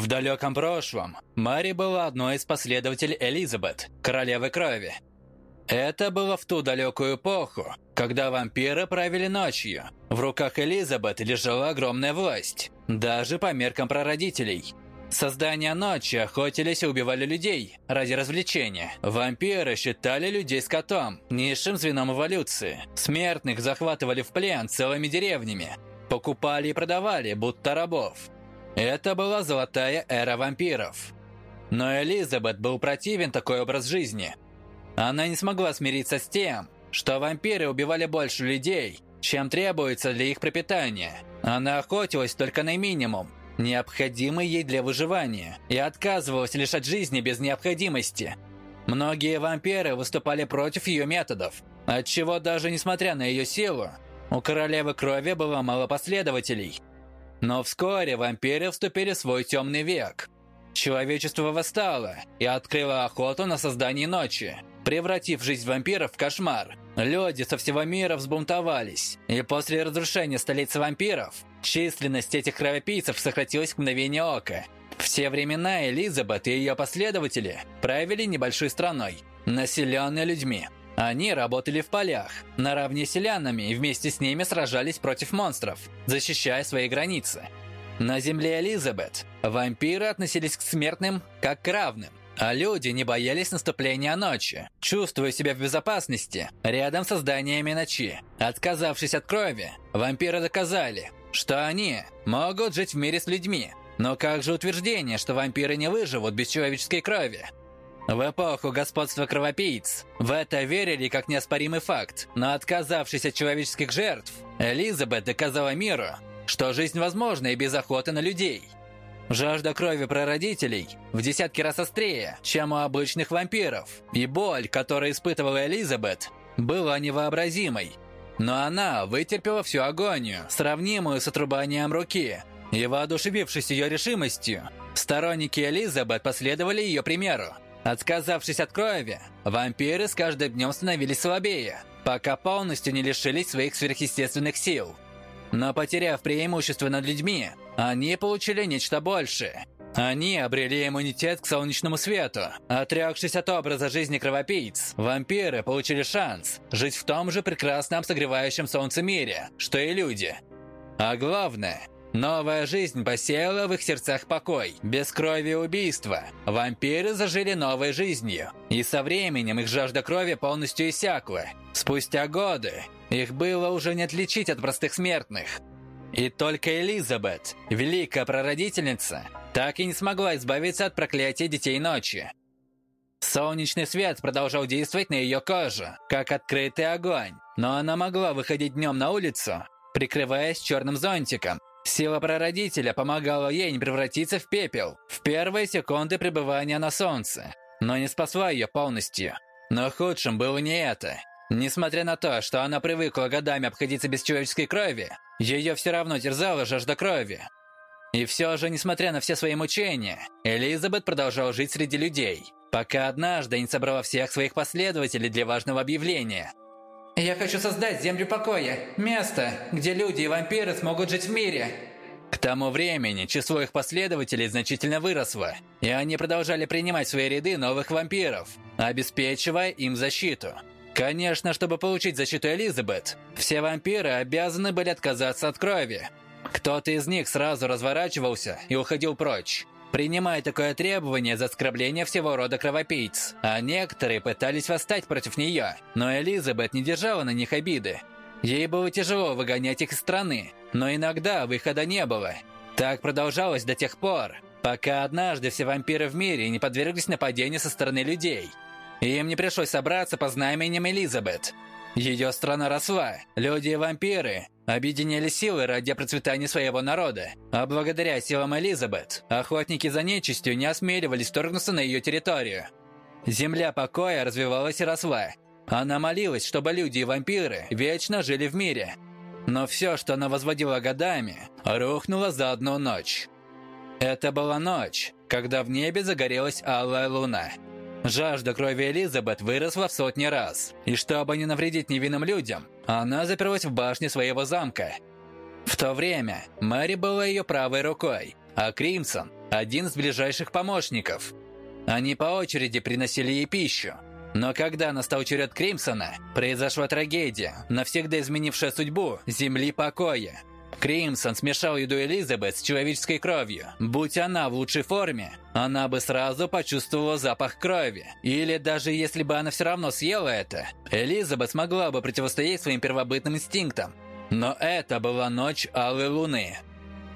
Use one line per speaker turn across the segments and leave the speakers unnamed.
В далеком прошлом Мэри была одной из последователей Элизабет, королевы крови. Это было в ту далекую эпоху, когда вампиры правили ночью. В руках Элизабет лежала огромная власть, даже по меркам прародителей. Создания ночи охотились и убивали людей ради развлечения. Вампиры считали людей скотом, низшим звеном эволюции. Смертных захватывали в плен целыми деревнями. Покупали и продавали, будто рабов. Это была золотая эра вампиров. Но Элизабет был противен такой образ жизни. Она не смогла смириться с тем, что вампиры убивали больше людей, чем требуется для их пропитания. Она охотилась только на минимум, необходимый ей для выживания, и отказывалась лишь от жизни без необходимости. Многие вампиры выступали против ее методов, отчего даже несмотря на ее силу, у королевы крови было мало последователей. Но вскоре вампиры вступили в свой темный век. Человечество восстало и открыло охоту на создание ночи, превратив жизнь вампиров в кошмар. Люди со всего мира взбунтовались, и после разрушения столицы вампиров численность этих кровопийцев сократилась к мгновению ока. Все времена Элизабет и ее последователи правили небольшой страной, населенной людьми. Они работали в полях, наравне с селянами и вместе с ними сражались против монстров, защищая свои границы. На земле Элизабет вампиры относились к смертным как к равным, а люди не боялись наступления ночи, чувствуя себя в безопасности рядом с зданиями ночи. Отказавшись от крови, вампиры доказали, что они могут жить в мире с людьми. Но как же утверждение, что вампиры не выживут без человеческой крови? В эпоху господства кровопийц в это верили как неоспоримый факт, но отказавшись от человеческих жертв, Элизабет доказала миру, что жизнь возможна и без охоты на людей. Жажда крови прародителей в десятки раз острее, чем у обычных вампиров, и боль, которую испытывала Элизабет, была невообразимой. Но она вытерпела всю агонию, сравнимую с отрубанием руки, и воодушевившись ее решимостью, сторонники Элизабет последовали ее примеру. Отказавшись от крови, вампиры с каждым днем становились слабее, пока полностью не лишились своих сверхъестественных сил. Но потеряв преимущество над людьми, они получили нечто большее. Они обрели иммунитет к солнечному свету. Отрекшись от образа жизни кровопийц, вампиры получили шанс жить в том же прекрасном согревающем солнце мире, что и люди. А главное, новая жизнь посеяла в их сердцах покой, без крови убийства. Вампиры зажили новой жизнью, и со временем их жажда крови полностью иссякла. Спустя годы их было уже не отличить от простых смертных. И только Элизабет, великая прародительница, так и не смогла избавиться от проклятия детей ночи. Солнечный свет продолжал действовать на ее кожу, как открытый огонь, но она могла выходить днем на улицу, прикрываясь черным зонтиком. Сила прародителя помогала ей не превратиться в пепел в первые секунды пребывания на солнце, но не спасла ее полностью. Но худшим было не это. Несмотря на то, что она привыкла годами обходиться без человеческой крови, ее все равно терзала жажда крови. И все же, несмотря на все свои мучения, Элизабет продолжала жить среди людей, пока однажды не собрала всех своих последователей для важного объявления. «Я хочу создать землю покоя, место, где люди и вампиры смогут жить в мире». К тому времени число их последователей значительно выросло, и они продолжали принимать в свои ряды новых вампиров, обеспечивая им защиту – Конечно, чтобы получить защиту Элизабет, все вампиры обязаны были отказаться от крови. Кто-то из них сразу разворачивался и уходил прочь, принимая такое требование за оскорбление всего рода кровопийц. А некоторые пытались восстать против нее, но Элизабет не держала на них обиды. Ей было тяжело выгонять их из страны, но иногда выхода не было. Так продолжалось до тех пор, пока однажды все вампиры в мире не подверглись нападению со стороны людей – им не пришлось собраться по знаменем Элизабет. Ее страна росла, люди и вампиры объединяли силы ради процветания своего народа. А благодаря силам Элизабет, охотники за нечистью не осмеливались вторгнуться на ее территорию. Земля покоя развивалась и росла. Она молилась, чтобы люди и вампиры вечно жили в мире. Но все, что она возводила годами, рухнуло за одну ночь. Это была ночь, когда в небе загорелась алая луна – Жажда крови Элизабет выросла в сотни раз, и чтобы не навредить невинным людям, она заперлась в башне своего замка. В то время Мэри была ее правой рукой, а Кримсон один из ближайших помощников. Они по очереди приносили ей пищу. Но когда настал черед Кримсона, произошла трагедия, навсегда изменившая судьбу Земли Покоя. Кримсон смешал еду Элизабет с человеческой кровью. Будь она в лучшей форме, она бы сразу почувствовала запах крови. Или даже если бы она все равно съела это, Элизабет смогла бы противостоять своим первобытным инстинктам. Но это была ночь Алой Луны.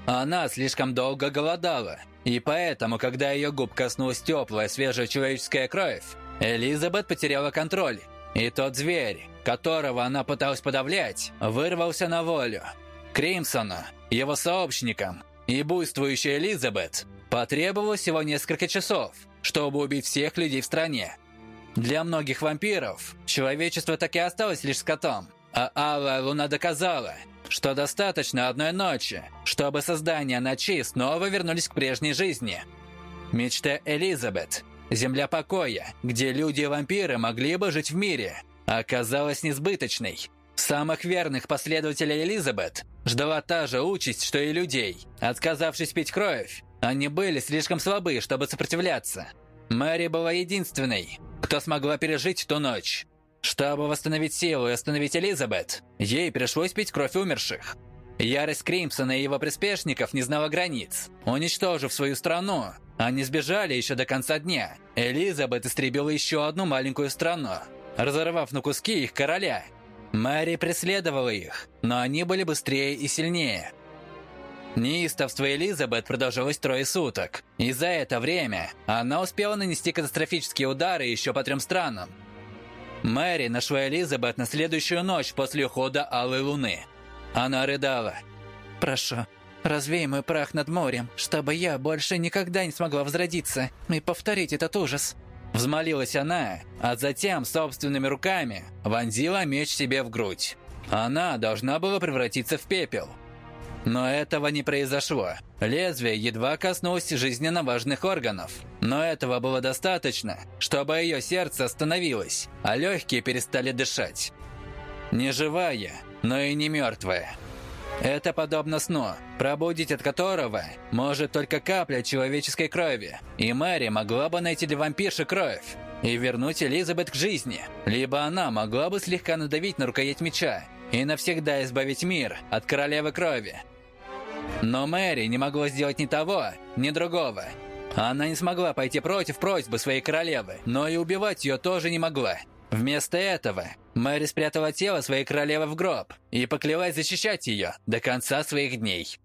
Она слишком долго голодала, и поэтому, когда ее губ коснулась теплая, свежая человеческая кровь, Элизабет потеряла контроль, и тот зверь, которого она пыталась подавлять, вырвался на волю. Кримсону, его сообщникам и буйствующей Элизабет потребовалось всего несколько часов, чтобы убить всех людей в стране. Для многих вампиров человечество так и осталось лишь скотом, а Алая Луна доказала, что достаточно одной ночи, чтобы создания ночи снова вернулись к прежней жизни. Мечта Элизабет, земля покоя, где люди и вампиры могли бы жить в мире, оказалась несбыточной. Самых верных последователей Элизабет ждала та же участь, что и людей. Отказавшись пить кровь, они были слишком слабы, чтобы сопротивляться. Мэри была единственной, кто смогла пережить ту ночь. Чтобы восстановить силу и остановить Элизабет, ей пришлось пить кровь умерших. Ярость Кримсона и его приспешников не знала границ. Уничтожив свою страну, они сбежали еще до конца дня. Элизабет истребила еще одну маленькую страну, разорвав на куски их короля. Мэри преследовала их, но они были быстрее и сильнее. Неистовство Элизабет продолжалось трое суток, и за это время она успела нанести катастрофические удары еще по трем странам, Мэри нашла Элизабет на следующую ночь после ухода Алой Луны. Она рыдала. «Прошу, развей мой прах над морем, чтобы я больше никогда не смогла возродиться и повторить этот ужас». Взмолилась она, а затем собственными руками вонзила меч себе в грудь. Она должна была превратиться в пепел – но этого не произошло. Лезвие едва коснулось жизненно важных органов. Но этого было достаточно, чтобы ее сердце остановилось, а легкие перестали дышать. Не живая, но и не мертвая. Это подобно сну, пробудить от которого может только капля человеческой крови. И Мэри могла бы найти для вампирши кровь и вернуть Элизабет к жизни. Либо она могла бы слегка надавить на рукоять меча и навсегда избавить мир от королевы крови. Но Мэри не могла сделать ни того, ни другого. Она не смогла пойти против просьбы своей королевы, но и убивать ее тоже не могла. Вместо этого Мэри спрятала тело своей королевы в гроб и поклялась защищать ее до конца своих дней.